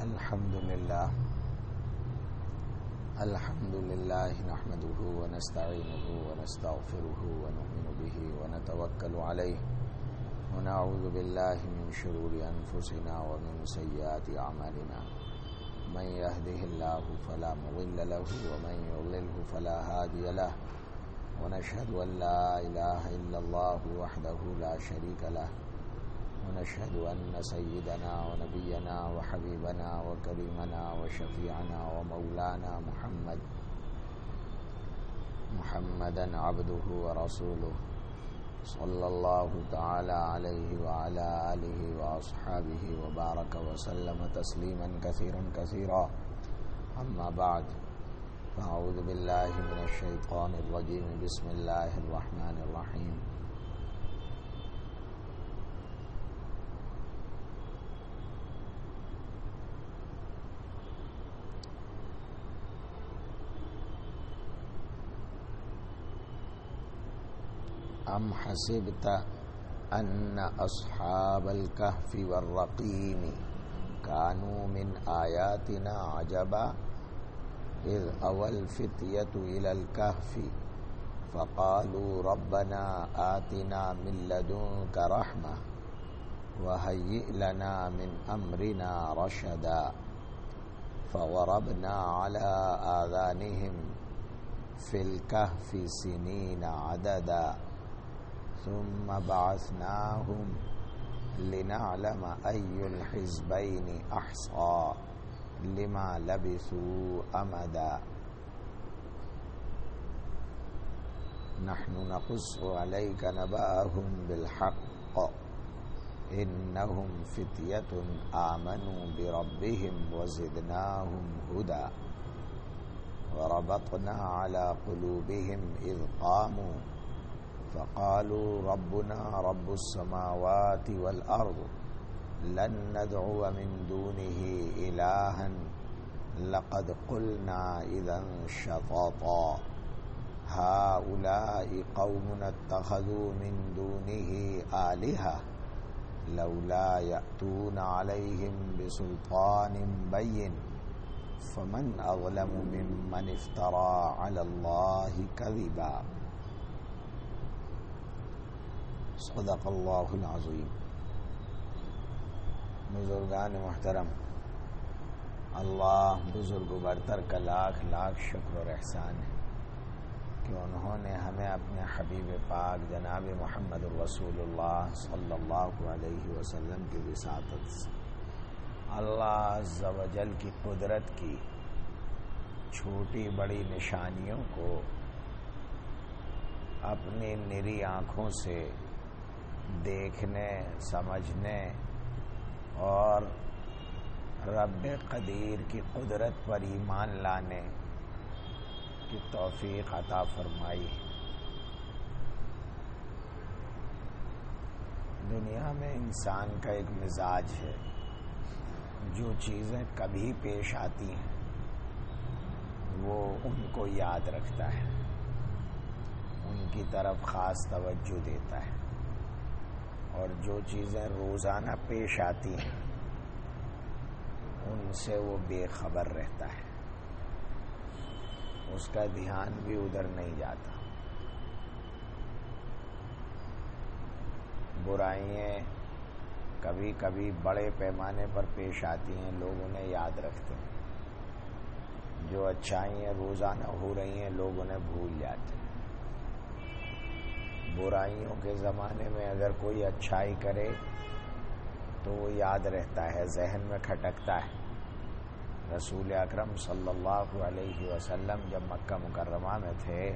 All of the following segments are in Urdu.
الحمد لله. الحمد لله نحمده ونستعينه ونستغفره ونؤمن به ونتوكل عليه. ونعوذ بالله من شرور أنفسنا ومن سيئات أعمالنا. من يهده الله فلا مضل له ومن يضلله فلا هادي له. ونشهد أن لا إله إلا الله وحده لا شريك له. ونشهد أن سيدنا ونبينا وحبيبنا وكريمنا وشفيعنا ومولانا محمد محمدا عبده ورسوله صلى الله تعالى عليه وعلى آله وأصحابه وبارك وسلم تسليما كثيرا كثيرا. أما بعد، فأعوذ بالله من الشيطان الرجيم. بسم الله الرحمن الرحيم. أم حسبت أن أصحاب الكهف والرقيم كانوا من آياتنا عجبا إذ أوى الفتية إلى الكهف فقالوا ربنا آتنا من لدنك رحمة وهيئ لنا من أمرنا رشدا فضربنا على آذانهم في الكهف سنين عددا ثم بعثناهم لنعلم أي الحزبين أحصى لما لبثوا أمدا. نحن نقص عليك نبأهم بالحق. إنهم فتية آمنوا بربهم وزدناهم هدى. وربطنا على قلوبهم إذ قاموا فقالوا ربنا رب السماوات والأرض لن ندعو من دونه إلها لقد قلنا إذا شططا. هؤلاء قومنا اتخذوا من دونه آلهة لولا يأتون عليهم بسلطان بين. فمن أظلم ممن افترى على الله كذبا. صدق اللہ العظیم بزرگان محترم اللہ بزرگ برتر کا لاکھ لاکھ شکر اور احسان ہے کہ انہوں نے ہمیں اپنے حبیب پاک جناب محمد الرسول اللہ صلی اللہ علیہ وسلم کی وساطت سے اللہ عز و جل کی قدرت کی چھوٹی بڑی نشانیوں کو اپنی نری آنکھوں سے دیکھنے، سمجھنے اور رب قدیر کی قدرت پر ایمان لانے کی توفیق عطا فرمائی۔ دنیا میں انسان کا ایک مزاج ہے۔ جو چیزیں کبھی پیش آتی ہیں، وہ ان کو یاد رکھتا ہے۔ ان کی طرف خاص توجہ دیتا ہے۔ اور جو چیزیں روزانہ پیش آتی ہیں، ان سے وہ بے خبر رہتا ہے۔ اس کا دھیان بھی ادھر نہیں جاتا۔ برائیاں کبھی کبھی بڑے پیمانے پر پیش آتی ہیں، لوگ انہیں یاد رکھتے ہیں۔ جو اچھائیاں روزانہ ہو رہی ہیں، لوگ انہیں بھول جاتے ہیں۔ برائیوں کے زمانے میں اگر کوئی اچھائی کرے تو وہ یاد رہتا ہے، ذہن میں کھٹکتا ہے۔ رسول اکرم صلی اللہ علیہ وسلم جب مکہ مکرمہ میں تھے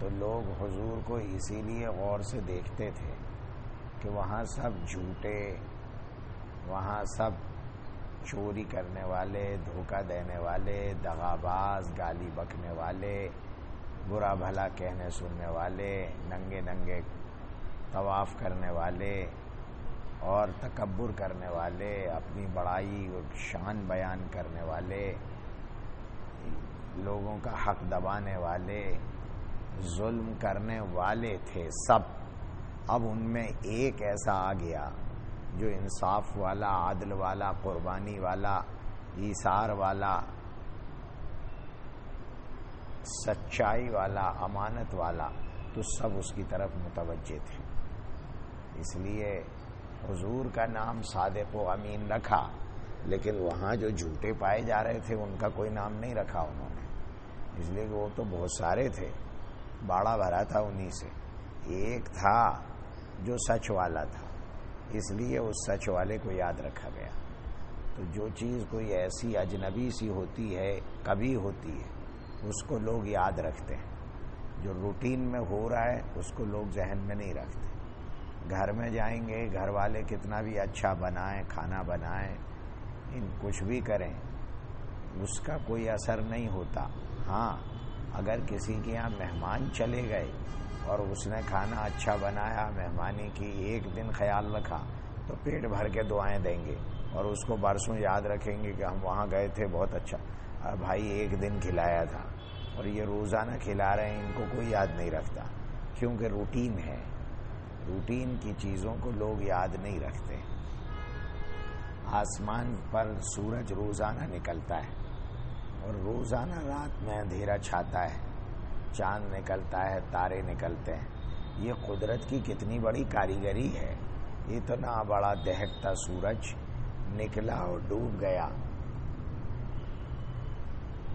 تو لوگ حضور کو اسی لیے غور سے دیکھتے تھے کہ وہاں سب جھوٹے، وہاں سب چوری کرنے والے، دھوکہ دینے والے، دغاباز، گالی بکنے والے برا بھلا کہنے سننے والے، ننگے ننگے طواف کرنے والے اور تکبر کرنے والے، اپنی بڑائی اور شان بیان کرنے والے، لوگوں کا حق دبانے والے، ظلم کرنے والے تھے سب۔ اب ان میں ایک ایسا آ گیا جو انصاف والا عادل والا، قربانی والا، ایثار والا سچائی والا، امانت والا تو سب اس کی طرف متوجہ تھے۔ اس لیے حضور کا نام صادق و امین رکھا، لیکن وہاں جو جھوٹے پائے جا رہے تھے، ان کا کوئی نام نہیں رکھا انہوں نے۔ اس لیے کہ وہ تو بہت سارے تھے، باڑا بھرا تھا انہی سے۔ ایک تھا جو سچ والا تھا، اس لیے اس سچ والے کو یاد رکھا گیا۔ تو جو چیز کوئی ایسی اجنبی سی ہوتی ہے، کبھی ہوتی ہے۔ اس کو لوگ یاد رکھتے ہیں۔ جو روٹین میں ہو رہا ہے، اس کو لوگ ذہن میں نہیں رکھتے۔ گھر میں جائیں گے، گھر والے کتنا بھی اچھا بنائیں، کھانا بنائیں، ان کچھ بھی کریں، اس کا کوئی اثر نہیں ہوتا۔ ہاں اگر کسی کے یہاں مہمان چلے گئے اور اس نے کھانا اچھا بنایا، مہمانی کی ایک دن خیال رکھا، تو پیٹ بھر کے دعائیں دیں گے اور اس کو برسوں یاد رکھیں گے کہ ہم وہاں گئے تھے، بہت اچھا۔ بھائی ایک دن کھلایا تھا اور یہ روزانہ کھلا رہے ہیں، ان کو کوئی یاد نہیں رکھتا۔ کیونکہ روٹین ہے۔ روٹین کی چیزوں کو لوگ یاد نہیں رکھتے۔ آسمان پر سورج روزانہ نکلتا ہے اور روزانہ رات میں اندھیرا چھاتا ہے۔ چاند نکلتا ہے، تارے نکلتے ہیں۔ یہ قدرت کی کتنی بڑی کاریگری ہے۔ اتنا بڑا دہکتا سورج نکلا اور ڈوب گیا۔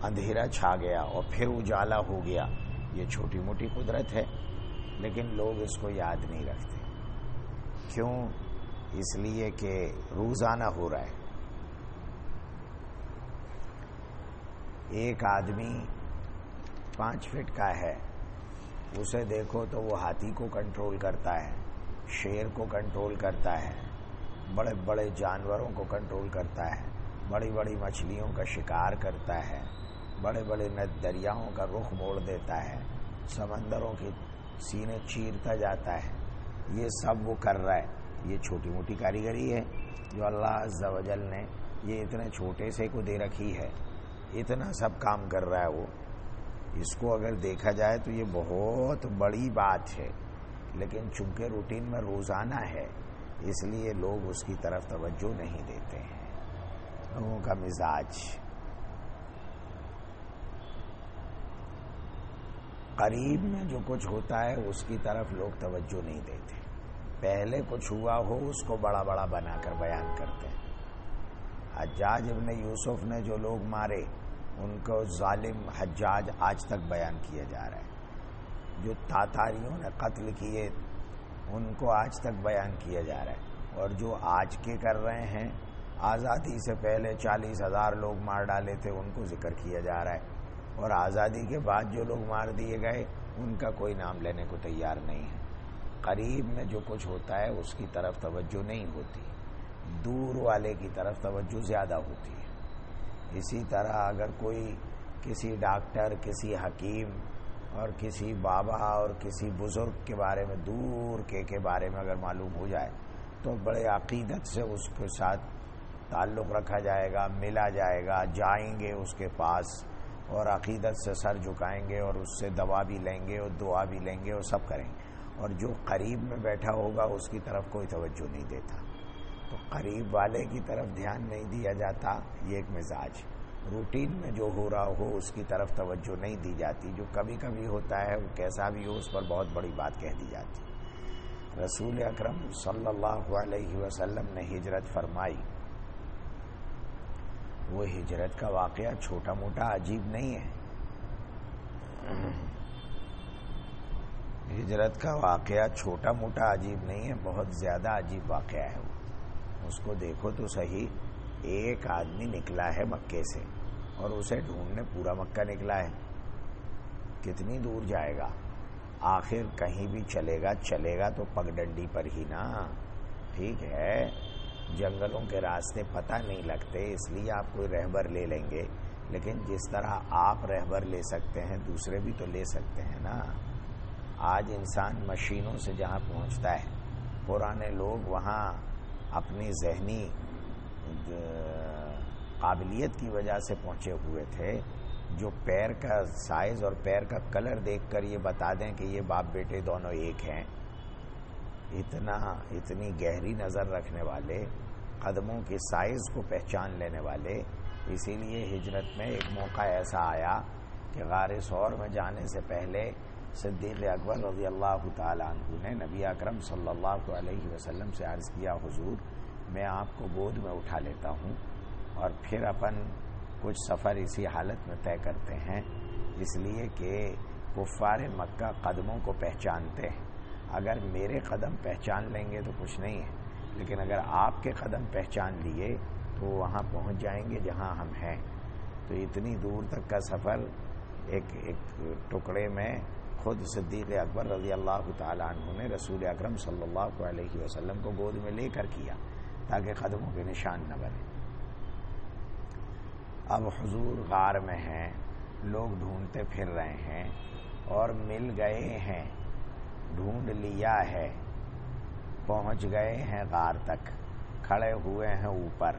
اندھیرا چھا گیا اور پھر اجالا ہو گیا۔ یہ چھوٹی موٹی قدرت ہے، لیکن لوگ اس کو یاد نہیں رکھتے۔ کیوں؟ اس لیے کہ روزانہ ہو رہا ہے۔ ایک آدمی پانچ فٹ کا ہے۔ اسے دیکھو تو وہ ہاتھی کو کنٹرول کرتا ہے، شیر کو کنٹرول کرتا ہے، بڑے بڑے جانوروں کو کنٹرول کرتا ہے، بڑی بڑی مچھلیوں کا شکار کرتا ہے۔ بڑے بڑے ند دریاؤں کا رخ موڑ دیتا ہے، سمندروں کی سینے چیرتا جاتا ہے۔ یہ سب وہ کر رہا ہے۔ یہ چھوٹی موٹی کاریگری ہے۔ جو اللہ عز و جل نے یہ اتنے چھوٹے سے کو دے رکھی ہے۔ اتنا سب کام کر رہا ہے وہ۔ اس کو اگر دیکھا جائے تو یہ بہت بڑی بات ہے۔ لیکن چونکہ روٹین میں روزانہ ہے، اس لیے لوگ اس کی طرف توجہ نہیں دیتے ہیں۔ لوگوں کا مزاج۔ قریب میں جو کچھ ہوتا ہے، اس کی طرف لوگ توجہ نہیں دیتے۔ پہلے کچھ ہوا ہو، اس کو بڑا بڑا بنا کر بیان کرتے ہیں۔ حجاج ابن یوسف نے جو لوگ مارے، ان کو ظالم حجاج آج تک بیان کیا جا رہا ہے۔ جو تاتاریوں نے قتل کیے، ان کو آج تک بیان کیا جا رہا ہے۔ اور جو آج کے کر رہے ہیں، آزادی سے پہلے چالیس ہزار لوگ مار ڈالے تھے، ان کو ذکر کیا جا رہا ہے۔ اور آزادی کے بعد جو لوگ مار دیے گئے، ان کا کوئی نام لینے کو تیار نہیں ہے۔ قریب میں جو کچھ ہوتا ہے، اس کی طرف توجہ نہیں ہوتی۔ دور والے کی طرف توجہ زیادہ ہوتی ہے۔ اسی طرح اگر کوئی کسی ڈاکٹر، کسی حکیم اور کسی بابا اور کسی بزرگ کے بارے میں، دور کے کے بارے میں اگر معلوم ہو جائے، تو بڑے عقیدت سے اس کے ساتھ تعلق رکھا جائے گا، ملا جائے گا، جائیں گے اس کے پاس۔ اور عقیدت سے سر جھکائیں گے اور اس سے دوا بھی لیں گے اور دعا بھی لیں گے اور سب کریں گے۔ اور جو قریب میں بیٹھا ہوگا اس کی طرف کوئی توجہ نہیں دیتا۔ تو قریب والے کی طرف دھیان نہیں دیا جاتا، یہ ایک مزاج۔ روٹین میں جو ہو رہا ہو، اس کی طرف توجہ نہیں دی جاتی۔ جو کبھی کبھی ہوتا ہے، وہ کیسا بھی ہو، اس پر بہت بڑی بات کہہ دی جاتی۔ رسول اکرم صلی اللہ علیہ وسلم نے ہجرت فرمائی۔ وہ ہجرت کا واقعہ چھوٹا موٹا عجیب نہیں ہے۔ ہجرت کا واقعہ چھوٹا موٹا عجیب نہیں ہے، بہت زیادہ عجیب واقعہ ہے وہ۔ اس کو دیکھو تو صحیح، ایک آدمی نکلا ہے مکے سے اور اسے ڈھونڈنے پورا مکہ نکلا ہے۔ کتنی دور جائے گا؟ آخر کہیں بھی چلے گا چلے گا تو پگڈنڈی پر ہی نا۔ ٹھیک ہے۔ جنگلوں کے راستے پتہ نہیں لگتے، اس لیے آپ کوئی رہبر لے لیں گے۔ لیکن جس طرح آپ رہبر لے سکتے ہیں، دوسرے بھی تو لے سکتے ہیں نا۔ آج انسان مشینوں سے جہاں پہنچتا ہے، پرانے لوگ وہاں اپنی ذہنی قابلیت کی وجہ سے پہنچے ہوئے تھے۔ جو پیر کا سائز اور پیر کا کلر دیکھ کر یہ بتا دیں کہ یہ باپ بیٹے دونوں ایک ہیں۔ اتنا اتنی گہری نظر رکھنے والے، قدموں کی سائز کو پہچان لینے والے، اسی لیے ہجرت میں ایک موقع ایسا آیا کہ غار سور میں جانے سے پہلے صدیق اکبر رضی اللہ تعالیٰ عنہ نے نبی اکرم صلی اللہ علیہ وسلم سے عرض کیا، حضور، میں آپ کو گود میں اٹھا لیتا ہوں اور پھر اپن کچھ سفر اسی حالت میں طے کرتے ہیں، اس لیے کہ کفار مکہ قدموں کو پہچانتے ہیں۔ اگر میرے قدم پہچان لیں گے تو کچھ نہیں ہے۔ لیکن اگر آپ کے قدم پہچان لیے تو وہاں پہنچ جائیں گے جہاں ہم ہیں۔ تو اتنی دور تک کا سفر ایک ایک ٹکڑے میں خود صدیق اکبر رضی اللہ تعالیٰ عنہ نے رسول اکرم صلی اللہ علیہ وسلم کو گود میں لے کر کیا تاکہ قدموں کے نشان نہ بنے۔ اب حضور غار میں ہیں، لوگ ڈھونڈتے پھر رہے ہیں اور مل گئے ہیں۔ ڈھونڈ لیا ہے۔ پہنچ گئے ہیں غار تک، کھڑے ہوئے ہیں اوپر۔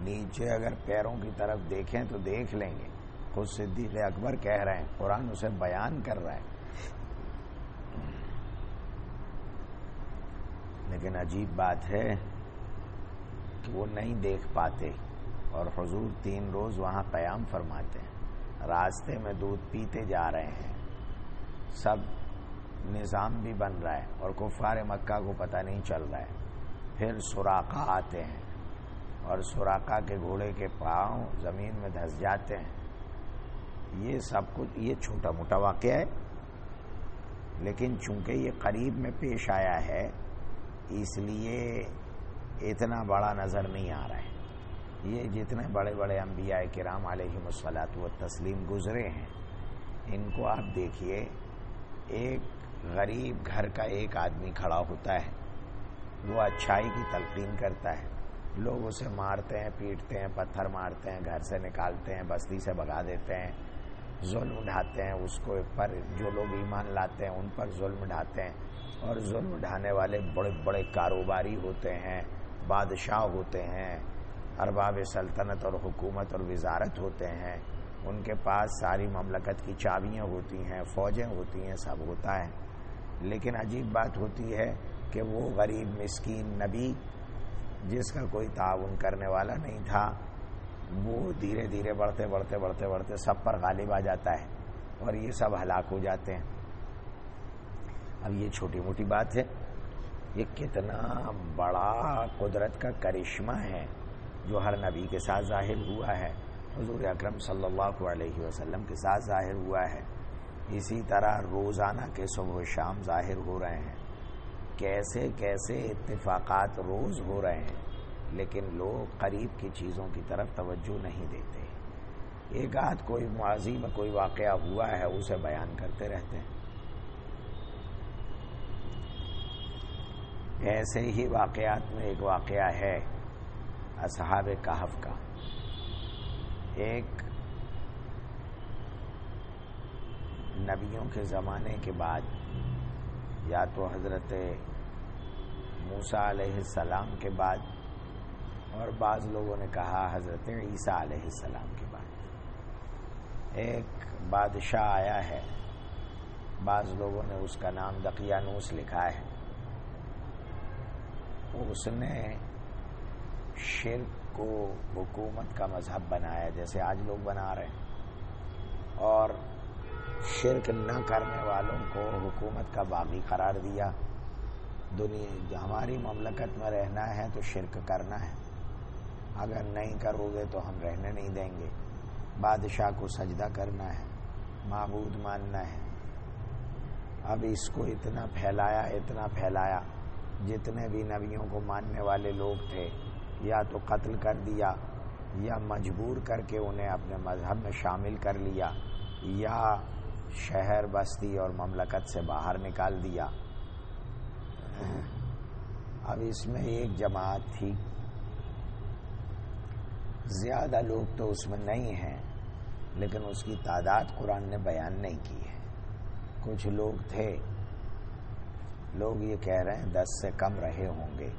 نیچے اگر پیروں کی طرف دیکھیں تو دیکھ لیں گے۔ خود صدیق اکبر کہہ رہے ہیں، قرآن اسے بیان کر رہا ہے۔ لیکن عجیب بات ہے کہ وہ نہیں دیکھ پاتے اور حضور تین روز وہاں قیام فرماتے ہیں۔ راستے میں دودھ پیتے جا رہے ہیں۔ سب نظام بھی بن رہا ہے اور کفار مکہ کو پتہ نہیں چل رہا ہے۔ پھر سوراخا آتے ہیں اور سوراخا کے گھوڑے کے پاؤں زمین میں دھس جاتے ہیں۔ یہ سب کچھ، یہ چھوٹا موٹا واقعہ ہے۔ لیکن چونکہ یہ قریب میں پیش آیا ہے، اس لیے اتنا بڑا نظر نہیں آ رہا ہے۔ یہ جتنے بڑے بڑے انبیاء کرام علیہ مسلاط و تسلیم گزرے ہیں، ان کو آپ دیکھیے، ایک غریب گھر کا ایک آدمی کھڑا ہوتا ہے۔ وہ اچھائی کی تلقین کرتا ہے۔ لوگ اسے مارتے ہیں، پیٹتے ہیں، پتھر مارتے ہیں، گھر سے نکالتے ہیں، بستی سے بگا دیتے ہیں۔ ظلم ڈھاتے ہیں، اس کو پر جو لوگ ایمان لاتے ہیں، ان پر ظلم ڈھاتے ہیں۔ اور ظلم ڈھانے والے بڑے بڑے کاروباری ہوتے ہیں، بادشاہ ہوتے ہیں، ارباب سلطنت اور حکومت اور وزارت ہوتے ہیں۔ ان کے پاس ساری مملکت کی چابیاں ہوتی ہیں، فوجیں ہوتی ہیں، سب ہوتا ہے۔ لیکن عجیب بات ہوتی ہے کہ وہ غریب، مسکین نبی جس کا کوئی تعاون کرنے والا نہیں تھا، وہ دھیرے دھیرے بڑھتے بڑھتے بڑھتے بڑھتے سب پر غالب آ جاتا ہے اور یہ سب ہلاک ہو جاتے ہیں۔ اب یہ چھوٹی موٹی بات ہے، یہ کتنا بڑا قدرت کا کرشمہ ہے جو ہر نبی کے ساتھ ظاہر ہوا ہے۔ حضور اکرم صلی اللہ علیہ وسلم کے ساتھ ظاہر ہوا ہے۔ اسی طرح روزانہ کے صبح و شام ظاہر ہو رہے ہیں۔ کیسے کیسے اتفاقات روز ہو رہے ہیں، لیکن لوگ قریب کی چیزوں کی طرف توجہ نہیں دیتے۔ ایک آدھ کوئی معاذی میں کوئی واقعہ ہوا ہے، اسے بیان کرتے رہتے ہیں۔ ایسے ہی واقعات میں ایک واقعہ ہے، اصحاب کہف کا۔ ایک نبیوں کے زمانے کے بعد، یا تو حضرت موسا علیہ السلام کے بعد، اور بعض لوگوں نے کہا حضرت عیسیٰ علیہ السلام کے بعد۔ ایک بادشاہ آیا ہے، بعض لوگوں نے اس کا نام دقیانوس لکھا ہے۔ اس نے شرک کو حکومت کا مذہب بنایا، جیسے آج لوگ بنا رہے ہیں۔ اور شرک نہ کرنے والوں کو حکومت کا باغی قرار دیا۔ دنیا، ہماری مملکت میں رہنا ہے تو شرک کرنا ہے۔ اگر نہیں کرو گے تو ہم رہنے نہیں دیں گے۔ بادشاہ کو سجدہ کرنا ہے، معبود ماننا ہے۔ اب اس کو اتنا پھیلایا اتنا پھیلایا، جتنے بھی نبیوں کو ماننے والے لوگ تھے، یا تو قتل کر دیا، یا مجبور کر کے انہیں اپنے مذہب میں شامل کر لیا، یا شہر بستی اور مملکت سے باہر نکال دیا۔ اب اس میں ایک جماعت تھی۔ زیادہ لوگ تو اس میں نہیں ہیں، لیکن اس کی تعداد قرآن نے بیان نہیں کی ہے۔ کچھ لوگ تھے۔ لوگ یہ کہہ رہے ہیں، دس سے کم رہے ہوں گے۔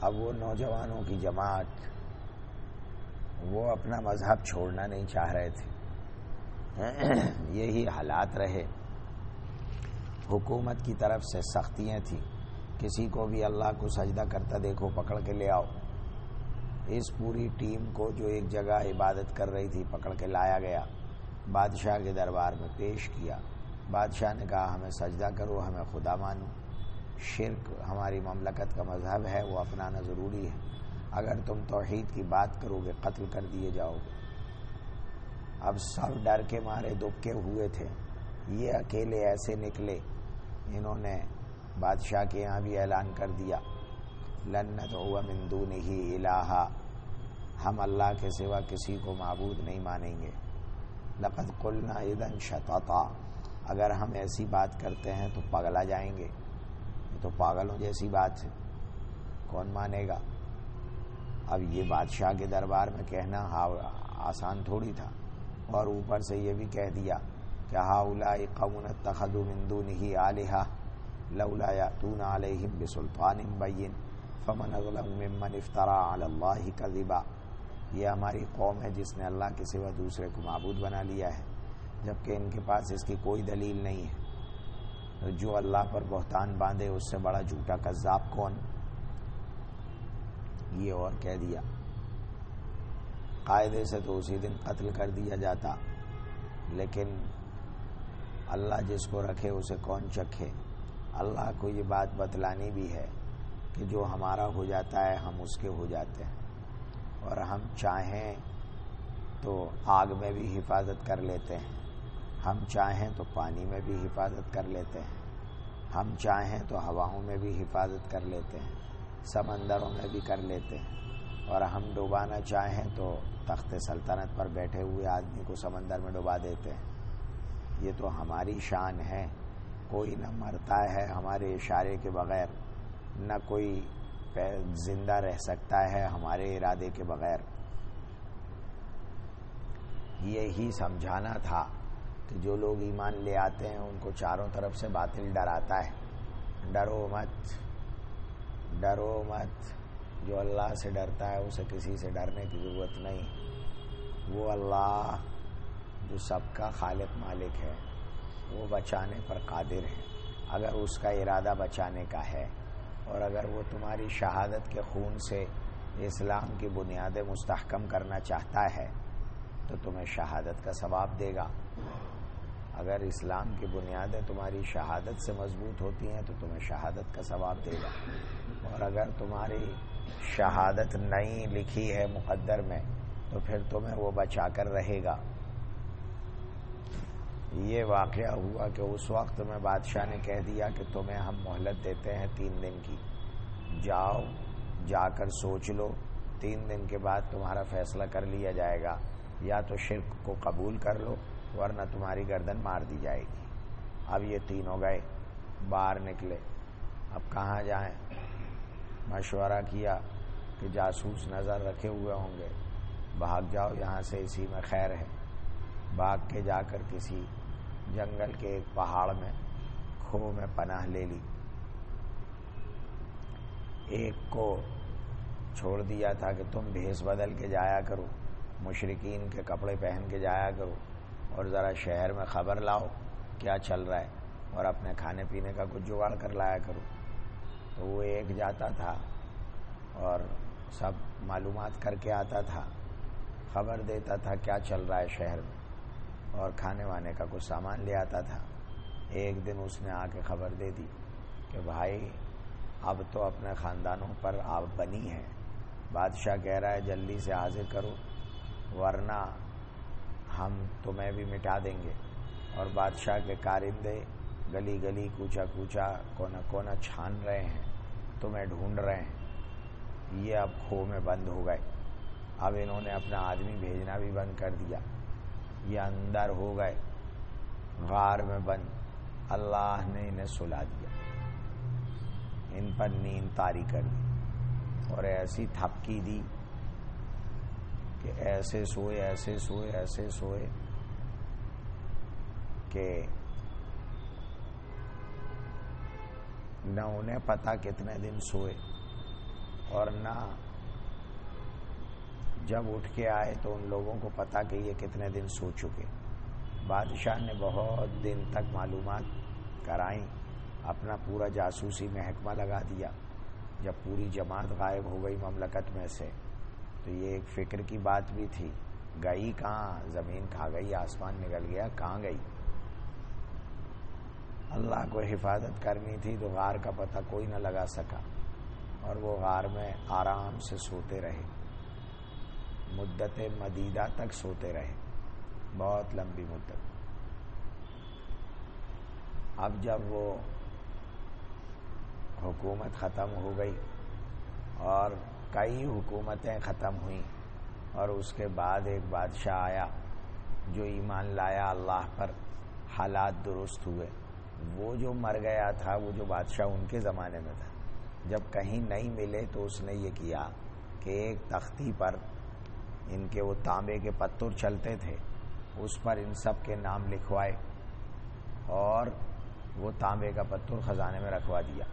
اب وہ نوجوانوں کی جماعت وہ اپنا مذہب چھوڑنا نہیں چاہ رہے تھے۔ یہی حالات رہے۔ حکومت کی طرف سے سختیاں تھیں۔ کسی کو بھی اللہ کو سجدہ کرتا دیکھو، پکڑ کے لے آؤ۔ اس پوری ٹیم کو جو ایک جگہ عبادت کر رہی تھی، پکڑ کے لایا گیا۔ بادشاہ کے دربار میں پیش کیا۔ بادشاہ نے کہا، ہمیں سجدہ کرو، ہمیں خدا مانو۔ شرک ہماری مملکت کا مذہب ہے، وہ اپنانا ضروری ہے۔ اگر تم توحید کی بات کرو گے، قتل کر دیے جاؤ گے۔ اب سب ڈر کے مارے دبکے ہوئے تھے۔ یہ اکیلے ایسے نکلے انہوں نے بادشاہ کے یہاں بھی اعلان کر دیا۔ لنت ہوا مندو نہیں الہا۔ ہم اللہ کے سوا کسی کو معبود نہیں مانیں گے۔ لقد قلنا ادن شتا اگر ہم ایسی بات کرتے ہیں تو پگلا جائیں گے۔ تو پاگلوں جیسی بات ہے۔ کون مانے گا؟ اب یہ بادشاہ کے دربار میں کہنا آسان تھوڑی تھا اور اوپر سے یہ بھی کہہ دیا کہ ہا اولا تخد مندو نہیں علیہ لولا یاتون علیہم بسلطان بین فمن ممن افطرا علی اللہ کذبا۔ یہ ہماری قوم ہے جس نے اللہ کے سوا دوسرے کو معبود بنا لیا ہے، جبکہ ان کے پاس اس کی کوئی دلیل نہیں ہے۔ جو اللہ پر بہتان باندھے، اس سے بڑا جھوٹا کذاب کون؟ یہ اور کہہ دیا۔ قاعدے سے تو اسی دن قتل کر دیا جاتا، لیکن اللہ جس کو رکھے اسے کون چکھے؟ اللہ کو یہ بات بتلانی بھی ہے کہ جو ہمارا ہو جاتا ہے ہم اس کے ہو جاتے ہیں، اور ہم چاہیں تو آگ میں بھی حفاظت کر لیتے ہیں، ہم چاہیں تو پانی میں بھی حفاظت کر لیتے ہیں، ہم چاہیں تو ہواؤں میں بھی حفاظت کر لیتے ہیں۔ سمندروں میں بھی کر لیتے ہیں۔ اور ہم ڈوبانا چاہیں تو تخت سلطنت پر بیٹھے ہوئے آدمی کو سمندر میں ڈبا دیتے ہیں۔ یہ تو ہماری شان ہے۔ کوئی نہ مرتا ہے ہمارے اشارے کے بغیر۔ نہ کوئی زندہ رہ سکتا ہے ہمارے ارادے کے بغیر۔ یہی سمجھانا تھا کہ جو لوگ ایمان لے آتے ہیں ان کو چاروں طرف سے باطل ڈراتا ہے۔ ڈرو مت۔ ڈرو مت جو اللہ سے ڈرتا ہے اسے کسی سے ڈرنے کی ضرورت نہیں وہ اللہ جو سب کا خالق مالک ہے وہ بچانے پر قادر ہے اگر اس کا ارادہ بچانے کا ہے اور اگر وہ تمہاری شہادت کے خون سے اسلام کی بنیادیں مستحکم کرنا چاہتا ہے تو تمہیں شہادت کا ثواب دے گا اگر اسلام کی بنیادیں تمہاری شہادت سے مضبوط ہوتی ہیں تو تمہیں شہادت کا ثواب دے گا۔ اور اگر تمہاری شہادت نئی لکھی ہے مقدر میں تو پھر تمہیں وہ بچا کر رہے گا۔ یہ واقعہ ہوا کہ اس وقت میں بادشاہ نے کہہ دیا کہ تمہیں ہم مہلت دیتے ہیں تین دن کی۔ جاؤ، جا کر سوچ لو۔ تین دن کے بعد تمہارا فیصلہ کر لیا جائے گا۔ یا تو شرک کو قبول کر لو ورنہ تمہاری گردن مار دی جائے گی۔ اب یہ تینوں گئے، باہر نکلے۔ اب کہاں جائیں؟ مشورہ کیا کہ جاسوس نظر رکھے ہوئے ہوں گے۔ بھاگ جاؤ، یہاں سے اسی میں خیر ہے۔ بھاگ کے جا کر کسی جنگل کے ایک پہاڑ میں، کھو میں پناہ لے لی۔ ایک کو چھوڑ دیا تھا کہ تم بھیس بدل کے جایا کرو مشرقین کے کپڑے پہن کے جایا کرو۔ اور ذرا شہر میں خبر لاؤ کیا چل رہا ہے اور اپنے کھانے پینے کا کچھ جگاڑ کر لایا کرو۔ تو وہ ایک جاتا تھا اور سب معلومات کر کے آتا تھا۔ خبر دیتا تھا کیا چل رہا ہے شہر میں۔ اور کھانے وانے کا کچھ سامان لے آتا تھا۔ ایک دن اس نے آ کے خبر دے دی کہ بھائی، اب تو اپنے خاندانوں پر آپ بنی ہے بادشاہ کہہ رہا ہے، جلدی سے حاضر کرو، ورنہ ہم تمہیں بھی مٹا دیں گے۔ اور بادشاہ کے کارندے گلی گلی کوچا کوچا کونا کونا چھان رہے ہیں، تمہیں ڈھونڈ رہے ہیں۔ یہ اب کھو میں بند ہو گئے۔ اب انہوں نے اپنا آدمی بھیجنا بھی بند کر دیا۔ یہ اندر ہو گئے۔ غار میں بند۔ اللہ نے انہیں سلا دیا۔ ان پر نیند تاری کر دی۔ اور ایسی تھپکی دی کہ ایسے سوئے ایسے سوئے ایسے سوئے کہ نہ انہیں پتا کتنے دن سوئے اور نہ جب اٹھ کے آئے تو ان لوگوں کو پتا کہ یہ کتنے دن سو چکے۔ بادشاہ نے بہت دن تک معلومات کرائیں، اپنا پورا جاسوسی محکمہ لگا دیا۔ جب پوری جماعت غائب ہو گئی مملکت میں سے تو یہ ایک فکر کی بات بھی تھی۔ گئی کہاں؟ زمین کھا گئی، آسمان نکل گیا، کہاں گئی؟ اللہ کو حفاظت کرنی تھی تو غار کا پتہ کوئی نہ لگا سکا اور وہ غار میں آرام سے سوتے رہے۔ مدت مدیدہ تک سوتے رہے۔ بہت لمبی مدت۔ اب جب وہ حکومت ختم ہو گئی اور کئی حکومتیں ختم ہوئیں اور اس کے بعد ایک بادشاہ آیا جو ایمان لایا اللہ پر، حالات درست ہوئے۔ وہ جو مر گیا تھا، وہ جو بادشاہ ان کے زمانے میں تھا۔ جب کہیں نہیں ملے تو اس نے یہ کیا کہ ایک تختی پر ان کے وہ تانبے کے پتھر چلتے تھے، اس پر ان سب کے نام لکھوائے اور وہ تانبے کا پتھر خزانے میں رکھوا دیا۔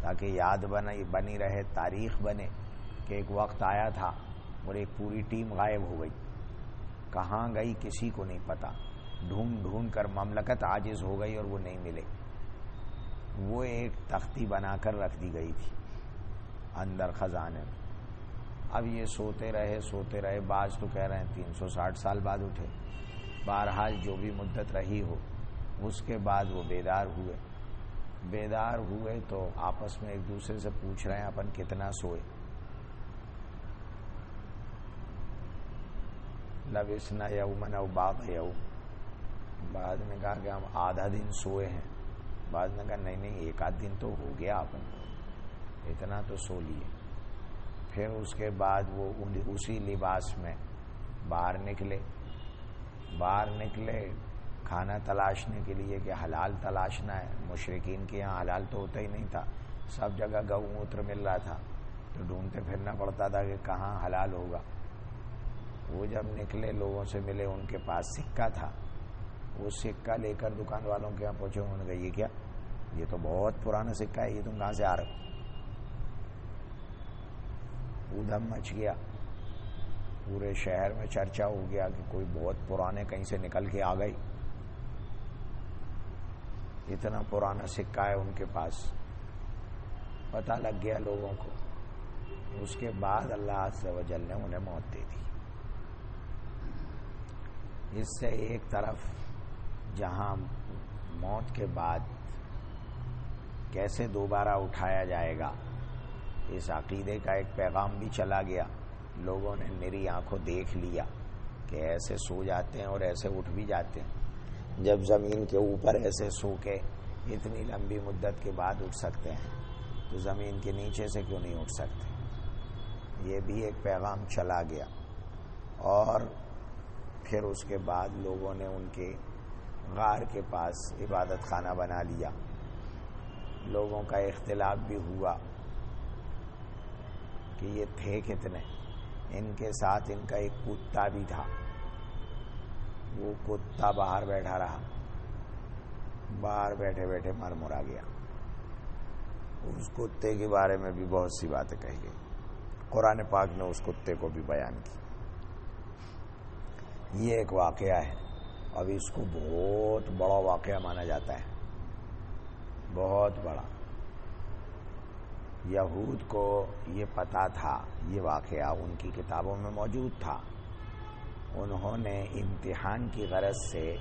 تاکہ یاد بنی بنی رہے، تاریخ بنے کہ ایک وقت آیا تھا اور ایک پوری ٹیم غائب ہو گئی۔ کہاں گئی کسی کو نہیں پتا۔ ڈھونڈ ڈھونڈ کر مملکت عاجز ہو گئی اور وہ نہیں ملے۔ وہ ایک تختی بنا کر رکھ دی گئی تھی اندر خزانے میں۔ اب یہ سوتے رہے سوتے رہے۔ بعض تو کہہ رہے ہیں تین سو ساٹھ سال بعد اٹھے۔ بہرحال جو بھی مدت رہی ہو، اس کے بعد وہ بیدار ہوئے۔ بیدار ہوئے تو آپس میں ایک دوسرے سے پوچھ رہے ہیں، اپن کتنا سوئے؟ لبسنا یومن او باغ یو بعد نے کہا کہ ہم آدھا دن سوئے ہیں۔ بعد نے کہا نہیں نہیں، ایک آدھ دن تو ہو گیا اپن۔ اتنا تو سو لیے۔ پھر اس کے بعد وہ اسی لباس میں باہر نکلے۔ باہر نکلے کھانا تلاشنے کے لیے کہ حلال تلاشنا ہے۔ مشرقین کے یہاں حلال تو ہوتا ہی نہیں تھا۔ سب جگہ گو موتر مل رہا تھا۔ تو ڈھونڈتے پھرنا پڑتا تھا کہ کہاں حلال ہوگا۔ وہ جب نکلے، لوگوں سے ملے، ان کے پاس سکہ تھا۔ وہ سکہ لے کر دکان والوں کے یہاں پہنچے۔ انہوں نے کہا، یہ کیا؟ یہ تو بہت پرانا سکہ ہے، یہ تم کہاں سے آ رہے ادھم مچ گیا۔ پورے شہر میں چرچا ہو گیا کہ کوئی بہت پرانے کہیں سے نکل کے آ گئی۔ اتنا پرانا سکہ ہے ان کے پاس۔ پتہ لگ گیا لوگوں کو۔ اس کے بعد اللہ سے وجل نے انہیں موت دے دی۔ اس سے ایک طرف جہاں موت کے بعد کیسے دوبارہ اٹھایا جائے گا، اس عقیدے کا ایک پیغام بھی چلا گیا۔ لوگوں نے میری آنکھوں دیکھ لیا کہ ایسے سو جاتے ہیں اور ایسے اٹھ بھی جاتے ہیں۔ جب زمین کے اوپر ایسے سو کے اتنی لمبی مدت کے بعد اٹھ سکتے ہیں، تو زمین کے نیچے سے کیوں نہیں اٹھ سکتے؟ یہ بھی ایک پیغام چلا گیا۔ اور پھر اس کے بعد لوگوں نے ان کے غار کے پاس عبادت خانہ بنا لیا۔ لوگوں کا اختلاف بھی ہوا کہ یہ تھے کتنے۔ ان کے ساتھ ان کا ایک کتا بھی تھا۔ وہ کتا باہر بیٹھا رہا۔ باہر بیٹھے بیٹھے مر مرا گیا۔ اس کتے کے بارے میں بھی بہت سی باتیں کہی گئی۔ قرآن پاک نے اس کتے کو بھی بیان کی۔ یہ ایک واقعہ ہے۔ اب اس کو بہت بڑا واقعہ مانا جاتا ہے۔ بہت بڑا۔ یہود کو یہ پتا تھا، یہ واقعہ ان کی کتابوں میں موجود تھا۔ انہوں نے امتحان کی غرض سے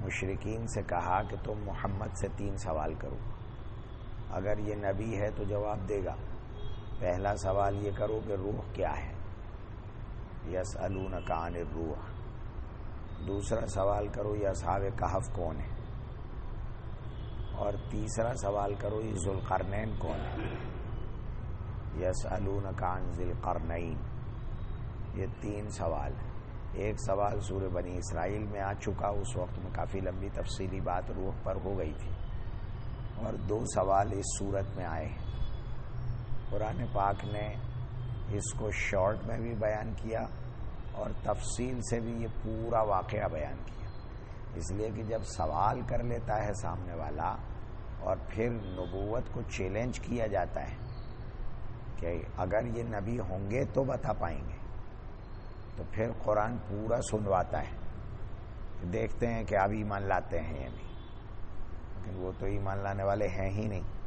مشرقین سے کہا کہ تم محمد سے تین سوال کرو۔ اگر یہ نبی ہے تو جواب دے گا۔ پہلا سوال یہ کرو کہ روح کیا ہے۔ یس کان روح دوسرا سوال کرو یہ اصحاب کہف کون ہے اور تیسرا سوال کرو، یہ ذوالقرنین کون ہے یس کان ذیل یہ تین سوال ہیں۔ ایک سوال سورہ بنی اسرائیل میں آ چکا، اس وقت میں کافی لمبی تفصیلی بات روح پر ہو گئی تھی۔ اور دو سوال اس صورت میں آئے ہیں۔ قرآن پاک نے اس کو شارٹ میں بھی بیان کیا اور تفصیل سے بھی یہ پورا واقعہ بیان کیا۔ اس لیے کہ جب سوال کر لیتا ہے سامنے والا اور پھر نبوت کو چیلنج کیا جاتا ہے کہ اگر یہ نبی ہوں گے تو بتا پائیں گے۔ تو پھر قرآن پورا سنواتا ہے دیکھتے ہیں کہ اب ایمان لاتے ہیں یا نہیں۔ لیکن وہ تو ایمان لانے والے ہیں ہی نہیں۔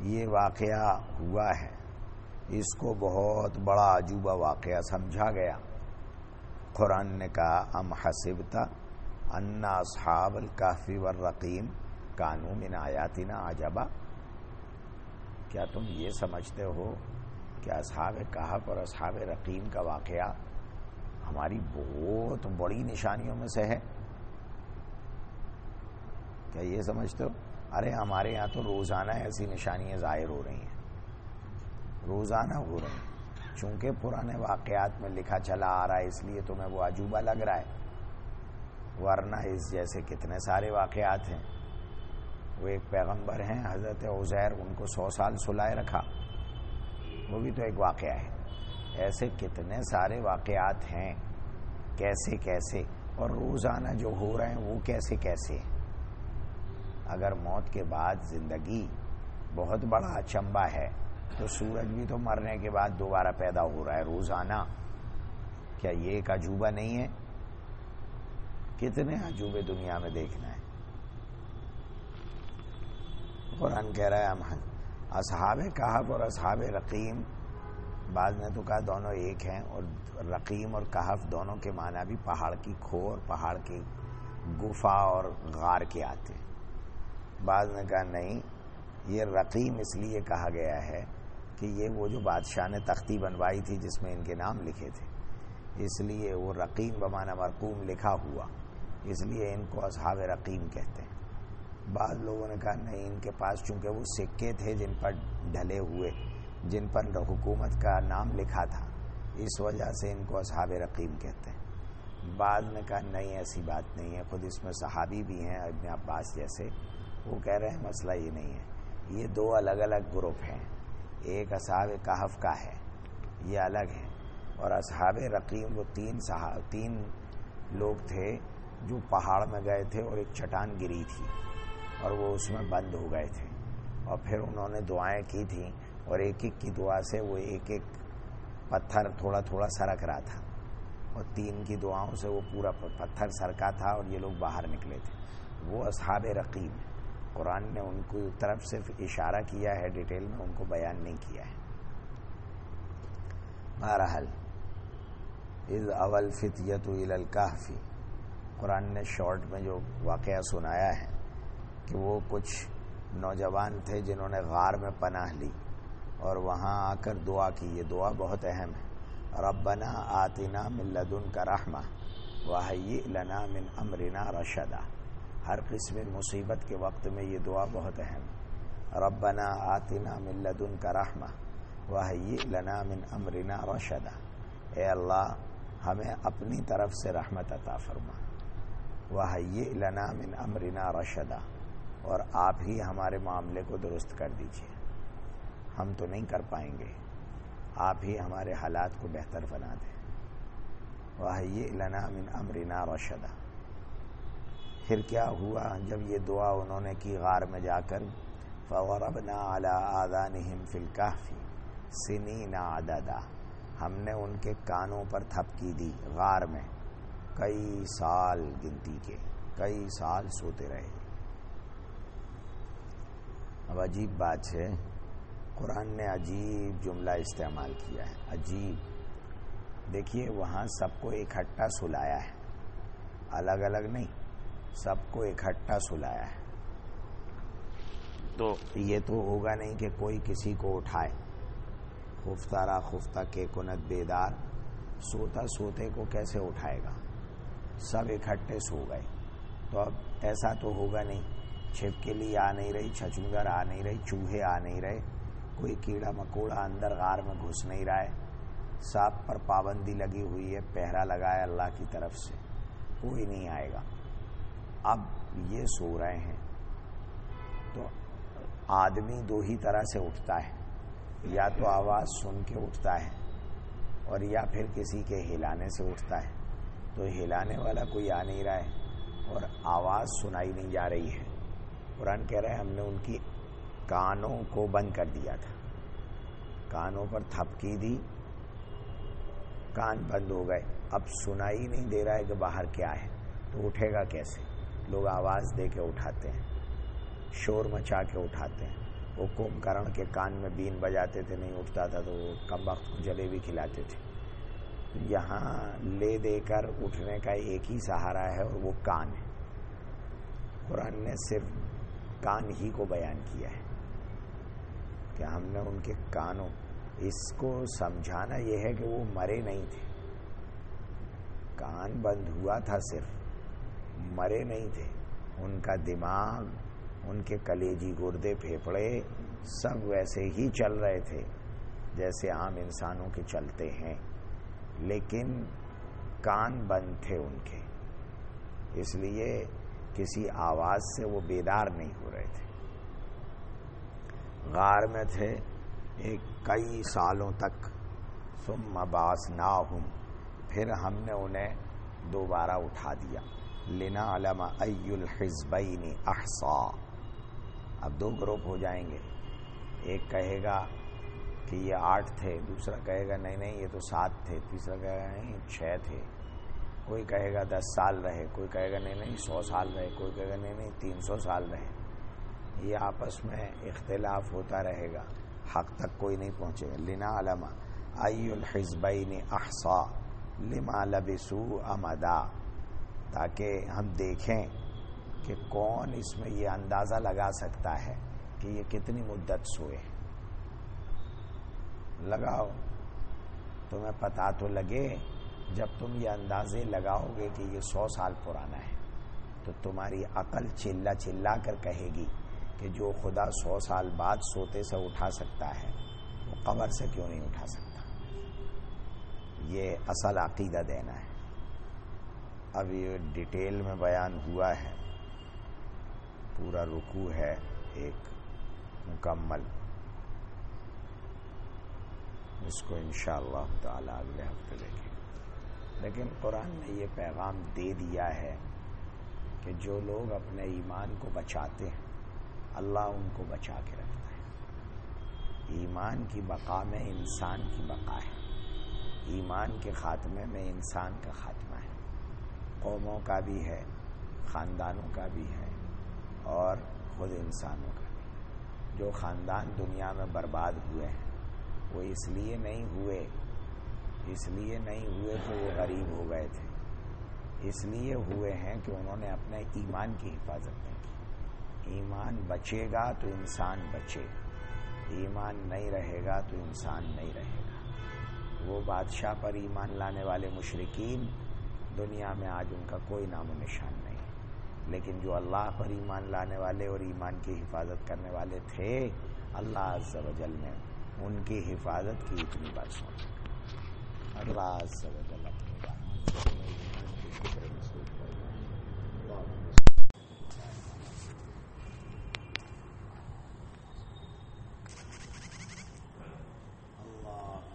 یہ واقعہ ہوا ہے۔ اس کو بہت بڑا عجوبہ واقعہ سمجھا گیا۔ قرآن نے کہا، ام حسبتا انا اصحاب الکافی والرقیم کانو من آیاتنا عجبا۔ کیا تم یہ سمجھتے ہو کہ اصحاب کہف اور اصحاب رقیم کا واقعہ ہماری بہت بڑی نشانیوں میں سے ہے۔ کیا یہ سمجھتے ہو؟ ارے ہمارے یہاں تو روزانہ ایسی نشانیاں ظاہر ہو رہی ہیں۔ روزانہ ہو رہی ہیں۔ چونکہ پرانے واقعات میں لکھا چلا آ رہا ہے، اس لیے تمہیں وہ عجوبہ لگ رہا ہے۔ ورنہ اس جیسے کتنے سارے واقعات ہیں۔ وہ ایک پیغمبر ہیں، حضرت عزیر، ان کو سو سال سلائے رکھا۔ وہ بھی تو ایک واقعہ ہے۔ ایسے کتنے سارے واقعات ہیں۔ کیسے کیسے؟ اور روزانہ جو ہو رہے ہیں وہ کیسے کیسے؟ اگر موت کے بعد زندگی بہت بڑا اچمبا ہے تو سورج بھی تو مرنے کے بعد دوبارہ پیدا ہو رہا ہے۔ روزانہ کیا یہ ایک عجوبہ نہیں ہے؟ کتنے عجوبے دنیا میں دیکھنا ہے۔ قرآن کہہ رہا ہے، ہم اصحاب کہف اور اصحاب رقیم بعض نے تو کہا دونوں ایک ہیں اور رقیم اور کہف دونوں کے معنی بھی پہاڑ کی کھو اور پہاڑ کی گفا اور غار کے آتے بعض نے کہا نہیں، یہ رقیم اس لیے کہا گیا ہے کہ یہ وہ جو بادشاہ نے تختی بنوائی تھی جس میں ان کے نام لکھے تھے۔ اس لیے وہ رقیم بمانا مرقوم لکھا ہوا، اس لیے ان کو اصحاب رقیم کہتے ہیں۔ بعض لوگوں نے کہا نہیں، ان کے پاس چونکہ وہ سکے تھے جن پر ڈھلے ہوئے، جن پر حکومت کا نام لکھا تھا، اس وجہ سے ان کو اصحاب رقیم کہتے ہیں۔ بعض نے کہا نہیں، ایسی بات نہیں ہے، خود اس میں صحابی بھی ہیں، ابن عباس جیسے۔ وہ کہہ رہے ہیں مسئلہ یہ نہیں ہے۔ یہ دو الگ الگ گروپ ہیں۔ ایک اصحاب کہف کا ہے، یہ الگ ہے۔ اور اصحاب رقیم وہ تین صحاب تین لوگ تھے جو پہاڑ میں گئے تھے اور ایک چٹان گری تھی۔ اور وہ اس میں بند ہو گئے تھے۔ اور پھر انہوں نے دعائیں کی تھیں اور ایک ایک کی دعا سے وہ ایک ایک پتھر تھوڑا تھوڑا سرک رہا تھا۔ اور تین کی دعاؤں سے وہ پورا پتھر سرکا تھا اور یہ لوگ باہر نکلے تھے۔ وہ اصحاب رقیب قرآن نے ان کی طرف صرف اشارہ کیا ہے، ڈیٹیل میں ان کو بیان نہیں کیا ہے۔ بہرحال از اول فتیت الکافی قرآن نے شارٹ میں جو واقعہ سنایا ہے کہ وہ کچھ نوجوان تھے جنہوں نے غار میں پناہ لی اور وہاں آ کر دعا کی۔ یہ دعا بہت اہم ہے۔ ربنا آتنا من لدن کا رحمہ وحی لنا من امرنا رشدہ۔ ہر قسم مصیبت کے وقت میں یہ دعا بہت اہم ہے۔ ربنا آتنا من لدن کا رحمہ وحی لنا من امرنا رشدہ۔ اے اللہ، ہمیں اپنی طرف سے رحمت عطا فرما۔ لنا من امرنا رشدہ۔ اور آپ ہی ہمارے معاملے کو درست کر دیجیے ہم تو نہیں کر پائیں گے۔ آپ ہی ہمارے حالات کو بہتر بنا دیں۔ لنا من امرنا رشدہ پھر کیا ہوا جب یہ دعا انہوں نے کی غار میں جا کر؟ فوربنا اعلیٰ آدانہم فی الکافی سنین عددا۔ ہم نے ان کے کانوں پر تھپکی دی غار میں۔ کئی سال گنتی کے، کئی سال سوتے رہے۔ اب عجیب بات ہے قرآن نے عجیب جملہ استعمال کیا ہے عجیب۔ دیکھیے وہاں سب کو اکٹھا سلایا ہے الگ الگ نہیں سب کو اکٹھا سلایا ہے۔ تو یہ تو ہوگا نہیں کہ کوئی کسی کو اٹھائے خفتہ خفتہ کے کنت بیدار سوتا سوتے کو کیسے اٹھائے گا؟ سب اکٹھے سو گئے۔ تو اب ایسا تو ہوگا نہیں۔ چھپ کے لیے آ نہیں رہی چھچوندر آ نہیں رہی، چوہے آ نہیں رہے، کوئی کیڑا مکوڑا اندر غار میں گھس نہیں رہا ہے۔ سانپ پر پابندی لگی ہوئی ہے، پہرا لگایا اللہ کی طرف سے۔ کوئی نہیں آئے گا۔ اب یہ سو رہے ہیں۔ تو آدمی دو ہی طرح سے اٹھتا ہے۔ یا تو آواز سن کے اٹھتا ہے اور یا پھر کسی کے ہلانے سے اٹھتا ہے۔ تو ہلانے والا کوئی آ نہیں رہا ہے اور آواز سنائی نہیں جا رہی ہے۔ قرآن کہہ رہے ہیں، ہم نے ان کی کانوں کو بند کر دیا تھا۔ کانوں پر تھپکی دی، کان بند ہو گئے۔ اب سنائی نہیں دے رہا ہے کہ باہر کیا ہے۔ تو اٹھے گا کیسے؟ لوگ آواز دے کے اٹھاتے ہیں، شور مچا کے اٹھاتے ہیں۔ وہ کم کرن کے کان میں بین بجاتے تھے، نہیں اٹھتا تھا تو وہ کم وقت کو جلیبی کھلاتے تھے۔ یہاں لے دے کر اٹھنے کا ایک ہی سہارا ہے اور وہ کان ہے۔ قرآن نے صرف کان ہی کو بیان کیا ہے۔ کہ ہم نے ان کے کانوں، اس کو سمجھانا یہ ہے کہ وہ مرے نہیں تھے۔ کان بند ہوا تھا صرف، مرے نہیں تھے۔ ان کا دماغ، ان کے کلیجی گردے پھیپڑے سب ویسے ہی چل رہے تھے، جیسے عام انسانوں کے چلتے ہیں۔ لیکن کان بند تھے ان کے۔ اس لیے کسی آواز سے وہ بیدار نہیں ہو رہے تھے۔ غار میں تھے ایک کئی سالوں تک۔ ثم باس نہ ہوں پھر ہم نے انہیں دوبارہ اٹھا دیا۔ لنا علما الحزبین احسا اب دو گروپ ہو جائیں گے۔ ایک کہے گا کہ یہ آٹھ تھے، دوسرا کہے گا نہیں نہیں، یہ تو سات تھے۔ تیسرا کہے گا نہیں، چھ تھے۔ کوئی کہے گا دس سال رہے، کوئی کہے گا نہیں نہیں، سو سال رہے، کوئی کہے گا نہیں نہیں، تین سو سال رہے۔ یہ آپس میں اختلاف ہوتا رہے گا۔ حق تک کوئی نہیں پہنچے۔ گا لنا علما آئی الحزبین احسا لما لبسو امدا، تاکہ ہم دیکھیں کہ کون اس میں یہ اندازہ لگا سکتا ہے کہ یہ کتنی مدت سوئے۔ لگاؤ، تمہیں پتا تو لگے جب تم یہ اندازے لگاؤ گے کہ یہ سو سال پرانا ہے، تو تمہاری عقل چلا چلا کر کہے گی کہ جو خدا سو سال بعد سوتے سے اٹھا سکتا ہے، وہ قبر سے کیوں نہیں اٹھا سکتا؟ یہ اصل عقیدہ دینا ہے۔ اب یہ ڈیٹیل میں بیان ہوا ہے، پورا رکو ہے ایک مکمل۔ اس کو انشاءاللہ اللہ تعالی اگلے ہفتے دیکھیں۔ لیکن قرآن نے یہ پیغام دے دیا ہے کہ جو لوگ اپنے ایمان کو بچاتے ہیں، اللہ ان کو بچا کے رکھتا ہے۔ ایمان کی بقا میں انسان کی بقا ہے۔ ایمان کے خاتمے میں انسان کا خاتمہ ہے۔ قوموں کا بھی ہے، خاندانوں کا بھی ہے اور خود انسانوں کا بھی۔ جو خاندان دنیا میں برباد ہوئے ہیں، وہ اس لیے نہیں ہوئے اس لیے نہیں ہوئے کہ وہ غریب ہو گئے تھے۔ اس لیے ہوئے ہیں کہ انہوں نے اپنے ایمان کی حفاظت نہیں کی۔ ایمان بچے گا تو انسان بچے۔ ایمان نہیں رہے گا تو انسان نہیں رہے گا۔ وہ بادشاہ پر ایمان لانے والے مشرقین دنیا میں آج ان کا کوئی نام و نشان نہیں۔ لیکن جو اللہ پر ایمان لانے والے اور ایمان کی حفاظت کرنے والے تھے، اللہ عز و جل نے ان کی حفاظت کی اتنی بات سن اللہ